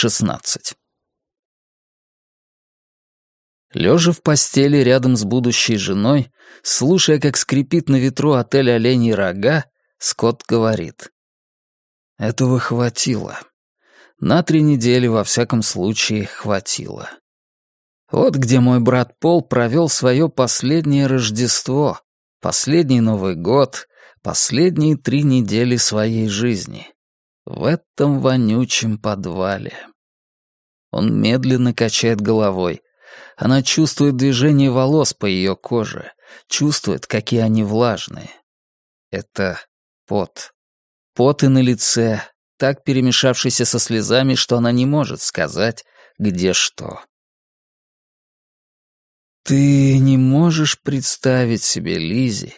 16. Лежа в постели рядом с будущей женой, слушая, как скрипит на ветру отель «Оленей рога», Скотт говорит. «Этого хватило. На три недели, во всяком случае, хватило. Вот где мой брат Пол провел свое последнее Рождество, последний Новый год, последние три недели своей жизни. В этом вонючем подвале». Он медленно качает головой, она чувствует движение волос по ее коже, чувствует, какие они влажные. Это пот. Пот и на лице, так перемешавшийся со слезами, что она не может сказать, где что. Ты не можешь представить себе, Лизи,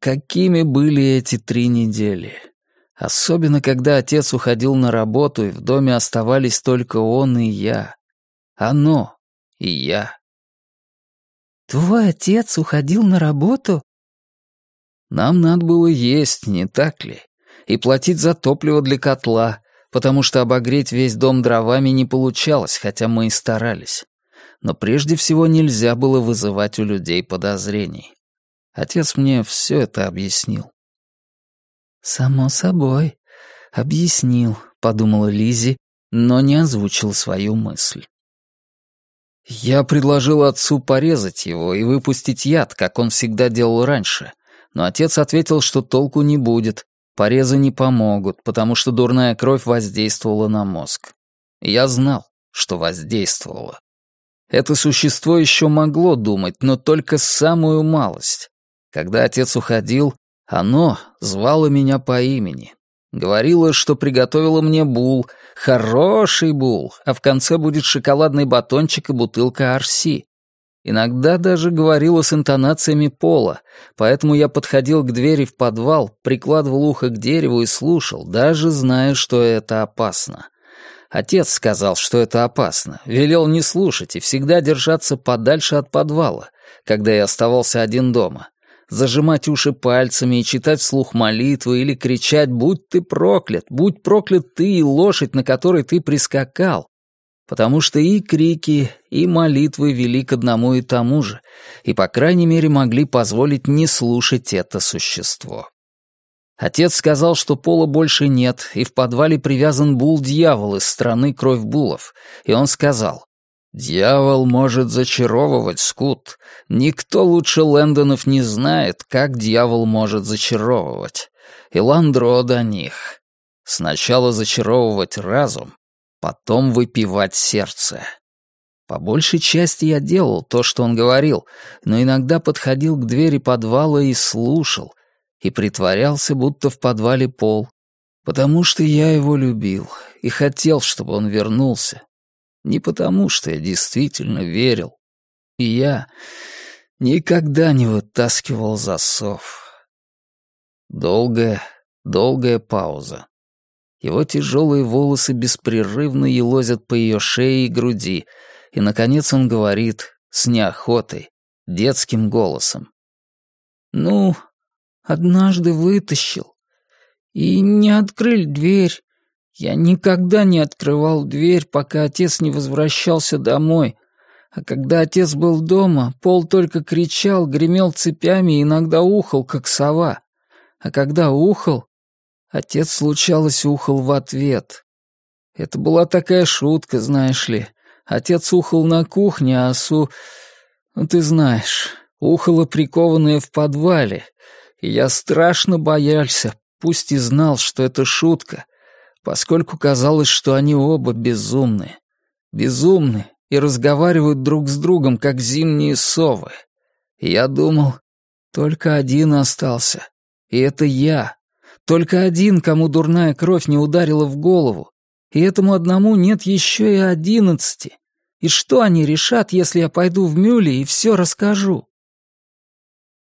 какими были эти три недели. Особенно, когда отец уходил на работу, и в доме оставались только он и я. Оно, и я. «Твой отец уходил на работу?» Нам надо было есть, не так ли? И платить за топливо для котла, потому что обогреть весь дом дровами не получалось, хотя мы и старались. Но прежде всего нельзя было вызывать у людей подозрений. Отец мне все это объяснил. «Само собой, объяснил», — подумала Лизи, но не озвучил свою мысль. Я предложил отцу порезать его и выпустить яд, как он всегда делал раньше, но отец ответил, что толку не будет, порезы не помогут, потому что дурная кровь воздействовала на мозг. Я знал, что воздействовала. Это существо еще могло думать, но только самую малость. Когда отец уходил, оно звало меня по имени, Говорила, что приготовила мне бул, хороший бул, а в конце будет шоколадный батончик и бутылка арси. Иногда даже говорила с интонациями пола, поэтому я подходил к двери в подвал, прикладывал ухо к дереву и слушал, даже зная, что это опасно. Отец сказал, что это опасно, велел не слушать и всегда держаться подальше от подвала, когда я оставался один дома зажимать уши пальцами и читать вслух молитвы или кричать «Будь ты проклят! Будь проклят ты и лошадь, на которой ты прискакал!» Потому что и крики, и молитвы вели к одному и тому же, и, по крайней мере, могли позволить не слушать это существо. Отец сказал, что пола больше нет, и в подвале привязан бул-дьявол из страны кровь булов, и он сказал, «Дьявол может зачаровывать, Скут. Никто лучше Лэндонов не знает, как дьявол может зачаровывать. И Ландро до них. Сначала зачаровывать разум, потом выпивать сердце». По большей части я делал то, что он говорил, но иногда подходил к двери подвала и слушал, и притворялся, будто в подвале пол, потому что я его любил и хотел, чтобы он вернулся, не потому, что я действительно верил. И я никогда не вытаскивал засов. Долгая, долгая пауза. Его тяжелые волосы беспрерывно елозят по ее шее и груди, и, наконец, он говорит с неохотой, детским голосом. «Ну, однажды вытащил. И не открыли дверь. Я никогда не открывал дверь, пока отец не возвращался домой. А когда отец был дома, Пол только кричал, гремел цепями и иногда ухал, как сова. А когда ухал, отец, случалось, ухал в ответ. Это была такая шутка, знаешь ли. Отец ухал на кухне, а Су... Ну, ты знаешь, ухала прикованная в подвале. И я страшно боялся, пусть и знал, что это шутка, поскольку казалось, что они оба безумны. Безумны и разговаривают друг с другом, как зимние совы. Я думал, только один остался. И это я. Только один, кому дурная кровь не ударила в голову. И этому одному нет еще и одиннадцати. И что они решат, если я пойду в Мюле и все расскажу?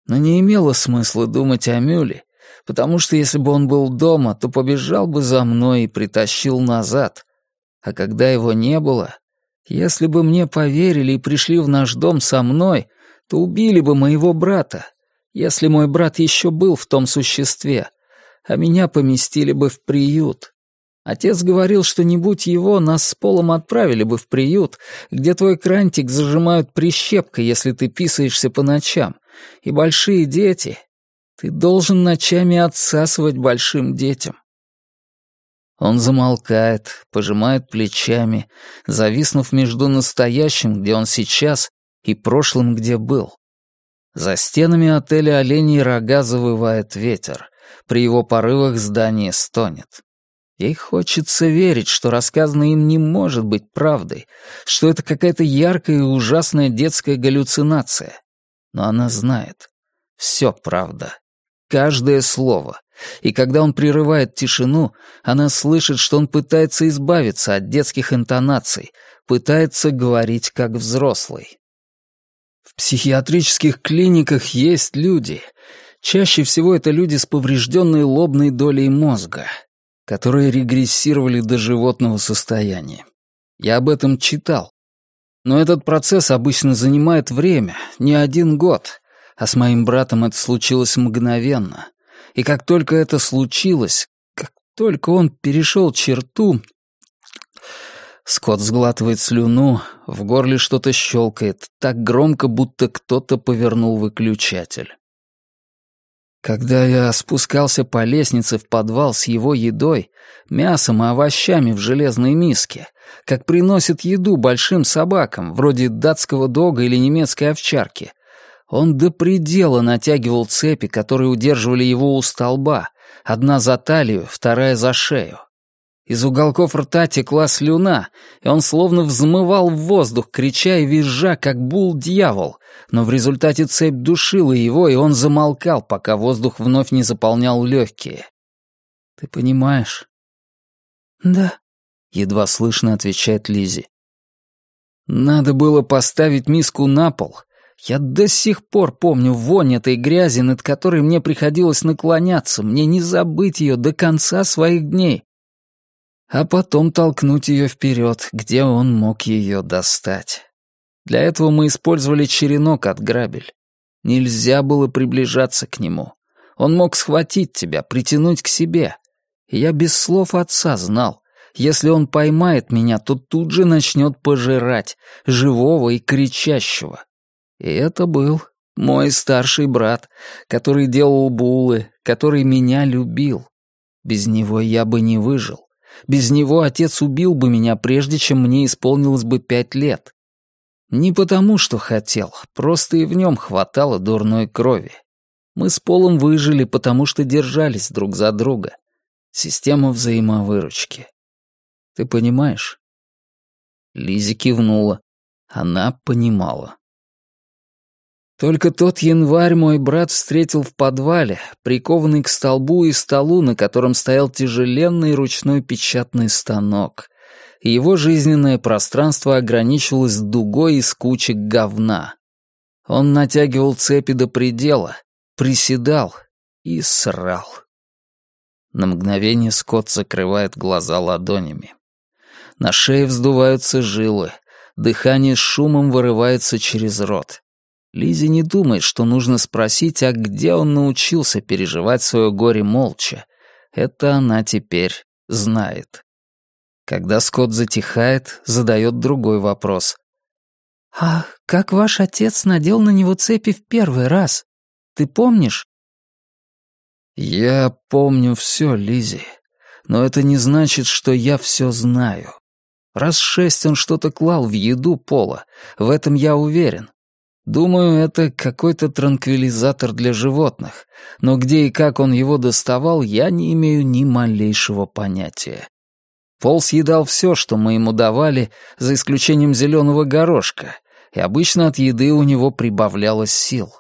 Но не имело смысла думать о Мюле, потому что если бы он был дома, то побежал бы за мной и притащил назад. А когда его не было, если бы мне поверили и пришли в наш дом со мной, то убили бы моего брата, если мой брат еще был в том существе, а меня поместили бы в приют. Отец говорил, что не будь его, нас с Полом отправили бы в приют, где твой крантик зажимают прищепкой, если ты писаешься по ночам. И большие дети. Ты должен ночами отсасывать большим детям. Он замолкает, пожимает плечами, зависнув между настоящим, где он сейчас, и прошлым, где был. За стенами отеля оленей рога завывает ветер. При его порывах здание стонет. Ей хочется верить, что рассказанное им не может быть правдой, что это какая-то яркая и ужасная детская галлюцинация. Но она знает. Все правда. Каждое слово. И когда он прерывает тишину, она слышит, что он пытается избавиться от детских интонаций, пытается говорить как взрослый. В психиатрических клиниках есть люди. Чаще всего это люди с поврежденной лобной долей мозга, которые регрессировали до животного состояния. Я об этом читал. Но этот процесс обычно занимает время, не один год, а с моим братом это случилось мгновенно. И как только это случилось, как только он перешел черту... Скотт сглатывает слюну, в горле что-то щелкает, так громко, будто кто-то повернул выключатель. Когда я спускался по лестнице в подвал с его едой, мясом и овощами в железной миске, как приносит еду большим собакам, вроде датского дога или немецкой овчарки, он до предела натягивал цепи, которые удерживали его у столба, одна за талию, вторая за шею. Из уголков рта текла слюна, и он словно взмывал в воздух, крича и визжа, как бул-дьявол, но в результате цепь душила его, и он замолкал, пока воздух вновь не заполнял легкие. «Ты понимаешь?» «Да», — едва слышно отвечает Лизи. «Надо было поставить миску на пол. Я до сих пор помню вонь этой грязи, над которой мне приходилось наклоняться, мне не забыть ее до конца своих дней а потом толкнуть ее вперед, где он мог ее достать. Для этого мы использовали черенок от грабель. Нельзя было приближаться к нему. Он мог схватить тебя, притянуть к себе. Я без слов отца знал, если он поймает меня, то тут же начнет пожирать, живого и кричащего. И это был мой старший брат, который делал булы, который меня любил. Без него я бы не выжил. Без него отец убил бы меня, прежде чем мне исполнилось бы пять лет. Не потому, что хотел, просто и в нем хватало дурной крови. Мы с Полом выжили, потому что держались друг за друга. Система взаимовыручки. Ты понимаешь? Лизи кивнула. Она понимала. Только тот январь мой брат встретил в подвале, прикованный к столбу и столу, на котором стоял тяжеленный ручной печатный станок. Его жизненное пространство ограничивалось дугой из кучек говна. Он натягивал цепи до предела, приседал и срал. На мгновение Скотт закрывает глаза ладонями. На шее вздуваются жилы, дыхание с шумом вырывается через рот. Лизи не думает, что нужно спросить, а где он научился переживать свое горе молча. Это она теперь знает. Когда Скотт затихает, задает другой вопрос. «А как ваш отец надел на него цепи в первый раз? Ты помнишь?» «Я помню все, Лизи, но это не значит, что я все знаю. Раз шесть он что-то клал в еду Пола, в этом я уверен. Думаю, это какой-то транквилизатор для животных, но где и как он его доставал, я не имею ни малейшего понятия. Пол съедал все, что мы ему давали, за исключением зеленого горошка, и обычно от еды у него прибавлялось сил.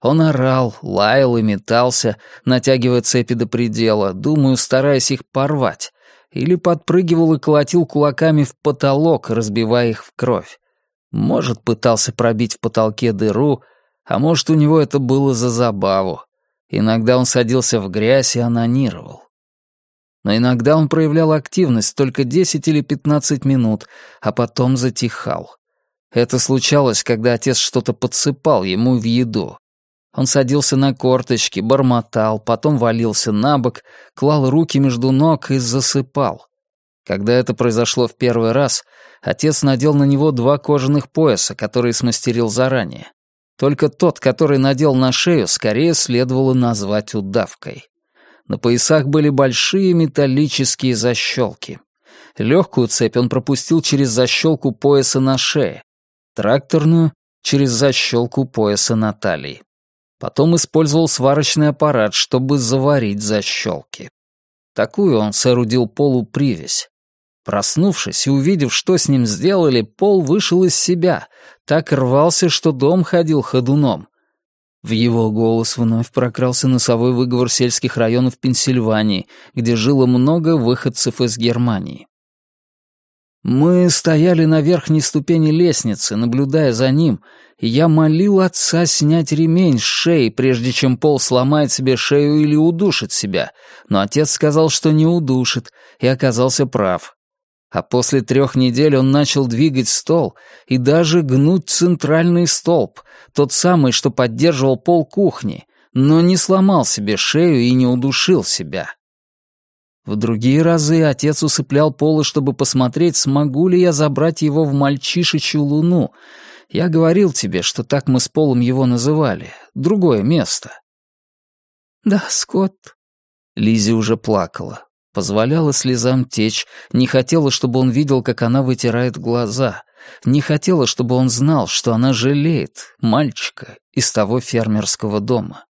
Он орал, лаял и метался, натягивая цепи до предела, думаю, стараясь их порвать, или подпрыгивал и колотил кулаками в потолок, разбивая их в кровь. Может, пытался пробить в потолке дыру, а может, у него это было за забаву. Иногда он садился в грязь и анонировал. Но иногда он проявлял активность только 10 или 15 минут, а потом затихал. Это случалось, когда отец что-то подсыпал ему в еду. Он садился на корточки, бормотал, потом валился на бок, клал руки между ног и засыпал. Когда это произошло в первый раз, отец надел на него два кожаных пояса, которые смастерил заранее. Только тот, который надел на шею, скорее следовало назвать удавкой. На поясах были большие металлические защелки. Легкую цепь он пропустил через защелку пояса на шее, тракторную — через защелку пояса на талии. Потом использовал сварочный аппарат, чтобы заварить защелки. Такую он соорудил Полу привязь. Проснувшись и увидев, что с ним сделали, Пол вышел из себя, так рвался, что дом ходил ходуном. В его голос вновь прокрался носовой выговор сельских районов Пенсильвании, где жило много выходцев из Германии. Мы стояли на верхней ступени лестницы, наблюдая за ним, и я молил отца снять ремень с шеи, прежде чем Пол сломает себе шею или удушит себя, но отец сказал, что не удушит, и оказался прав. А после трех недель он начал двигать стол и даже гнуть центральный столб, тот самый, что поддерживал пол кухни, но не сломал себе шею и не удушил себя. В другие разы отец усыплял Пола, чтобы посмотреть, смогу ли я забрать его в мальчишечью луну. Я говорил тебе, что так мы с Полом его называли. Другое место. Да, Скотт. Лизи уже плакала. Позволяла слезам течь, не хотела, чтобы он видел, как она вытирает глаза. Не хотела, чтобы он знал, что она жалеет мальчика из того фермерского дома.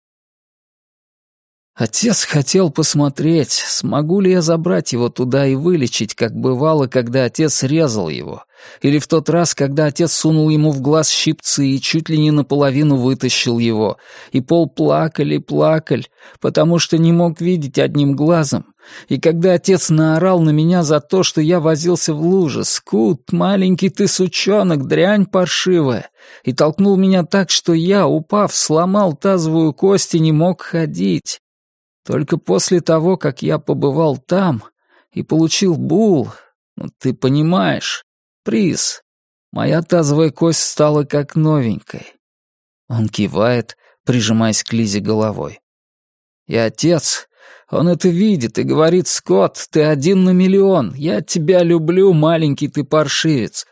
Отец хотел посмотреть, смогу ли я забрать его туда и вылечить, как бывало, когда отец резал его, или в тот раз, когда отец сунул ему в глаз щипцы и чуть ли не наполовину вытащил его, и пол плакали, плакали, потому что не мог видеть одним глазом, и когда отец наорал на меня за то, что я возился в луже, «Скут, маленький ты сучонок, дрянь паршивая», и толкнул меня так, что я, упав, сломал тазовую кость и не мог ходить, только после того, как я побывал там и получил бул, ну, ты понимаешь, приз, моя тазовая кость стала как новенькой. Он кивает, прижимаясь к Лизе головой. И отец, он это видит и говорит, «Скотт, ты один на миллион, я тебя люблю, маленький ты паршивец».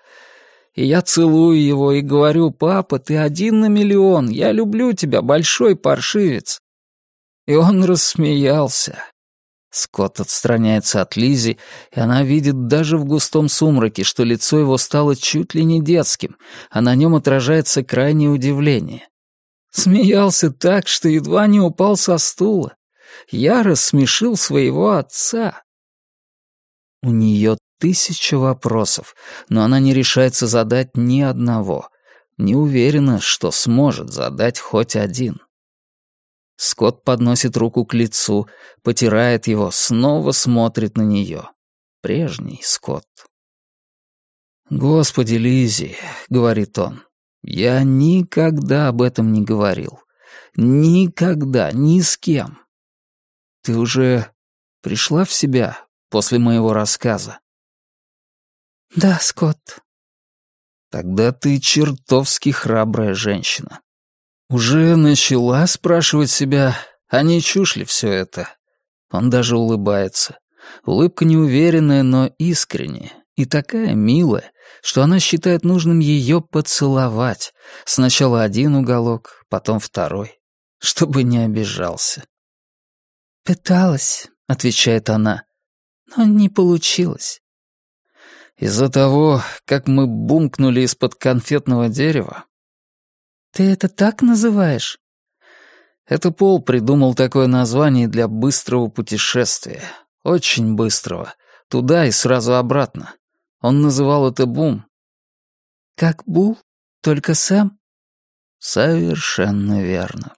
И я целую его и говорю, «Папа, ты один на миллион, я люблю тебя, большой паршивец». И он рассмеялся. Скотт отстраняется от Лизи, и она видит даже в густом сумраке, что лицо его стало чуть ли не детским, а на нем отражается крайнее удивление. Смеялся так, что едва не упал со стула. Я рассмешил своего отца. У нее тысяча вопросов, но она не решается задать ни одного. Не уверена, что сможет задать хоть один. Скотт подносит руку к лицу, потирает его, снова смотрит на нее. Прежний Скотт. «Господи, Лизи, говорит он, — «я никогда об этом не говорил. Никогда, ни с кем. Ты уже пришла в себя после моего рассказа?» «Да, Скотт». «Тогда ты чертовски храбрая женщина. Уже начала спрашивать себя, а не чушь ли все это? Он даже улыбается. Улыбка неуверенная, но искренняя. И такая милая, что она считает нужным ее поцеловать. Сначала один уголок, потом второй, чтобы не обижался. «Пыталась», — отвечает она, — «но не получилось». Из-за того, как мы бумкнули из-под конфетного дерева, «Ты это так называешь?» Это Пол придумал такое название для быстрого путешествия. Очень быстрого. Туда и сразу обратно. Он называл это бум. «Как Бул? Только Сэм?» Совершенно верно.